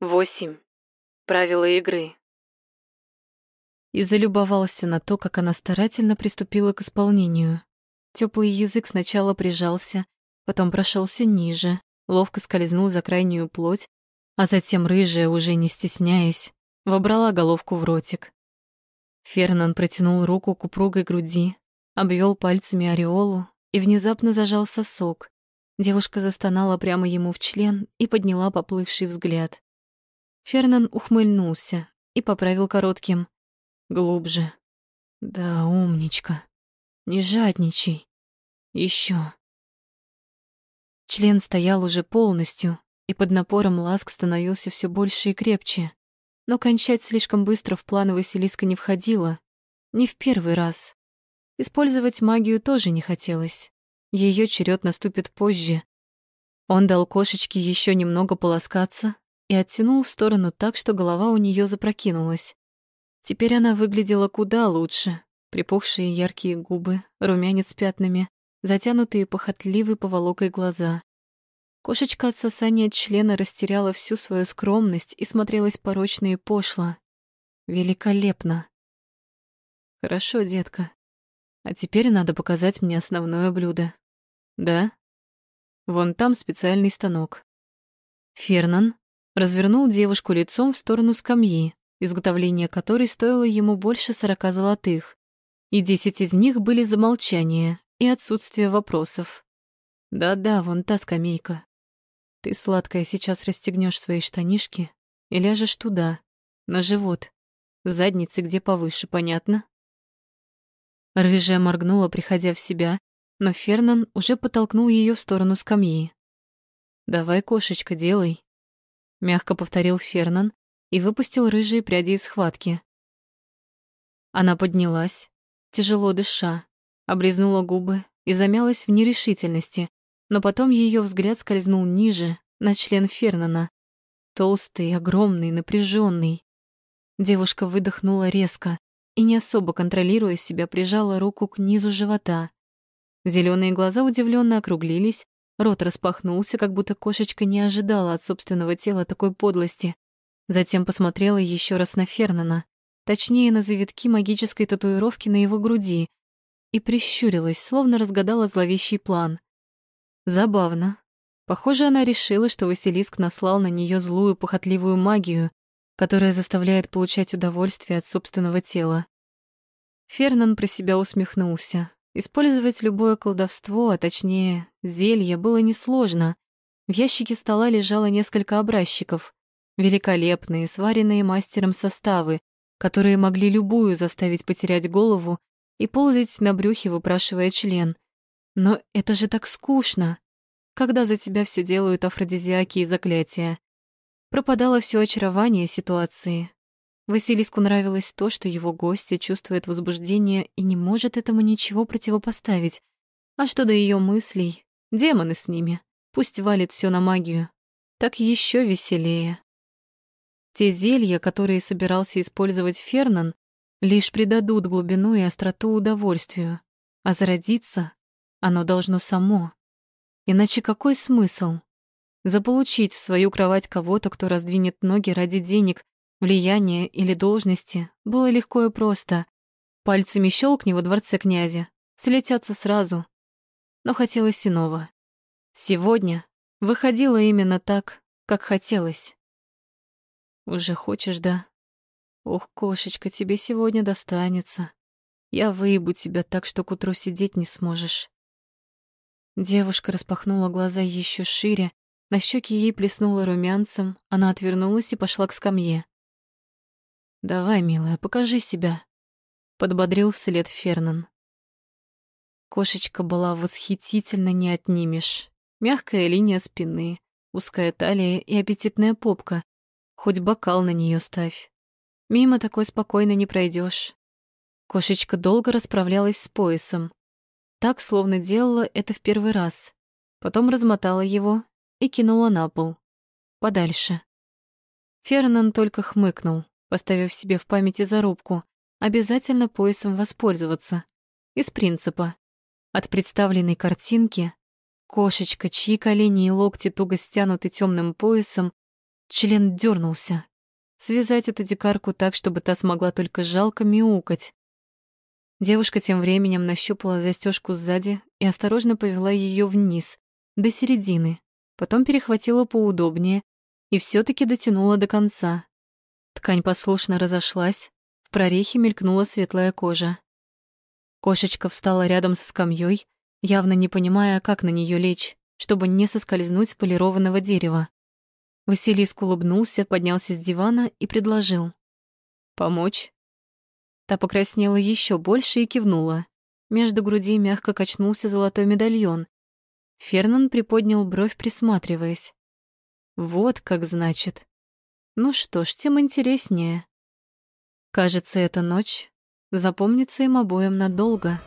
Восемь. Правила игры. И залюбовался на то, как она старательно приступила к исполнению. Теплый язык сначала прижался, потом прошелся ниже, ловко скользнул за крайнюю плоть, а затем рыжая, уже не стесняясь, вобрала головку в ротик. Фернан протянул руку к упругой груди, обвел пальцами ореолу и внезапно зажал сосок. Девушка застонала прямо ему в член и подняла поплывший взгляд. Фернан ухмыльнулся и поправил коротким. Глубже. Да, умничка. Не жадничай. Еще. Член стоял уже полностью, и под напором ласк становился все больше и крепче. Но кончать слишком быстро в планы Василиска не входило. Не в первый раз. Использовать магию тоже не хотелось. Ее черед наступит позже. Он дал кошечке еще немного полоскаться и оттянул в сторону так, что голова у нее запрокинулась. Теперь она выглядела куда лучше. Припухшие яркие губы, румянец пятнами, затянутые похотливой поволокой глаза. Кошечка от сосания члена растеряла всю свою скромность и смотрелась порочно и пошло. Великолепно. Хорошо, детка. А теперь надо показать мне основное блюдо. Да? Вон там специальный станок. Фернан развернул девушку лицом в сторону скамьи, изготовление которой стоило ему больше сорока золотых, и десять из них были за молчание и отсутствие вопросов. Да-да, вон та скамейка. Ты, сладкая, сейчас расстегнешь свои штанишки и ляжешь туда, на живот, задницы где повыше, понятно? Рыжая моргнула, приходя в себя, но Фернан уже потолкнул ее в сторону скамьи. «Давай, кошечка, делай», — мягко повторил Фернан, и выпустил рыжие пряди из схватки. Она поднялась, тяжело дыша, облизнула губы и замялась в нерешительности, но потом ее взгляд скользнул ниже, на член Фернана. Толстый, огромный, напряженный. Девушка выдохнула резко и, не особо контролируя себя, прижала руку к низу живота. Зеленые глаза удивленно округлились, рот распахнулся, как будто кошечка не ожидала от собственного тела такой подлости. Затем посмотрела еще раз на Фернана, точнее на завитки магической татуировки на его груди, и прищурилась, словно разгадала зловещий план. Забавно. Похоже, она решила, что Василиск наслал на нее злую похотливую магию, которая заставляет получать удовольствие от собственного тела. Фернан про себя усмехнулся. Использовать любое колдовство, а точнее зелье, было несложно. В ящике стола лежало несколько образчиков великолепные, сваренные мастером составы, которые могли любую заставить потерять голову и ползать на брюхе, выпрашивая член. Но это же так скучно, когда за тебя все делают афродизиаки и заклятия. Пропадало все очарование ситуации. Василиску нравилось то, что его гостья чувствует возбуждение и не может этому ничего противопоставить. А что до ее мыслей, демоны с ними, пусть валит все на магию. Так еще веселее. Те зелья, которые собирался использовать Фернан, лишь придадут глубину и остроту удовольствию, а зародиться оно должно само. Иначе какой смысл? Заполучить в свою кровать кого-то, кто раздвинет ноги ради денег, влияния или должности, было легко и просто. Пальцами щелкни во дворце князя, слетятся сразу. Но хотелось иного. Сегодня выходило именно так, как хотелось. Уже хочешь, да? Ох, кошечка, тебе сегодня достанется. Я выебу тебя так, что к утру сидеть не сможешь. Девушка распахнула глаза еще шире, на щеки ей плеснула румянцем, она отвернулась и пошла к скамье. «Давай, милая, покажи себя», — подбодрил вслед Фернан. Кошечка была восхитительно не отнимешь. Мягкая линия спины, узкая талия и аппетитная попка, Хоть бокал на нее ставь. Мимо такой спокойно не пройдешь. Кошечка долго расправлялась с поясом. Так, словно делала это в первый раз. Потом размотала его и кинула на пол. Подальше. Фернан только хмыкнул, поставив себе в памяти зарубку. Обязательно поясом воспользоваться. Из принципа. От представленной картинки кошечка, чьи колени и локти туго стянуты темным поясом, Член дернулся. Связать эту дикарку так, чтобы та смогла только жалко мяукать. Девушка тем временем нащупала застежку сзади и осторожно повела ее вниз, до середины, потом перехватила поудобнее и все таки дотянула до конца. Ткань послушно разошлась, в прорехе мелькнула светлая кожа. Кошечка встала рядом со скамьей, явно не понимая, как на нее лечь, чтобы не соскользнуть с полированного дерева. Василиск улыбнулся, поднялся с дивана и предложил. «Помочь?» Та покраснела еще больше и кивнула. Между грудей мягко качнулся золотой медальон. Фернан приподнял бровь, присматриваясь. «Вот как значит. Ну что ж, тем интереснее. Кажется, эта ночь запомнится им обоим надолго».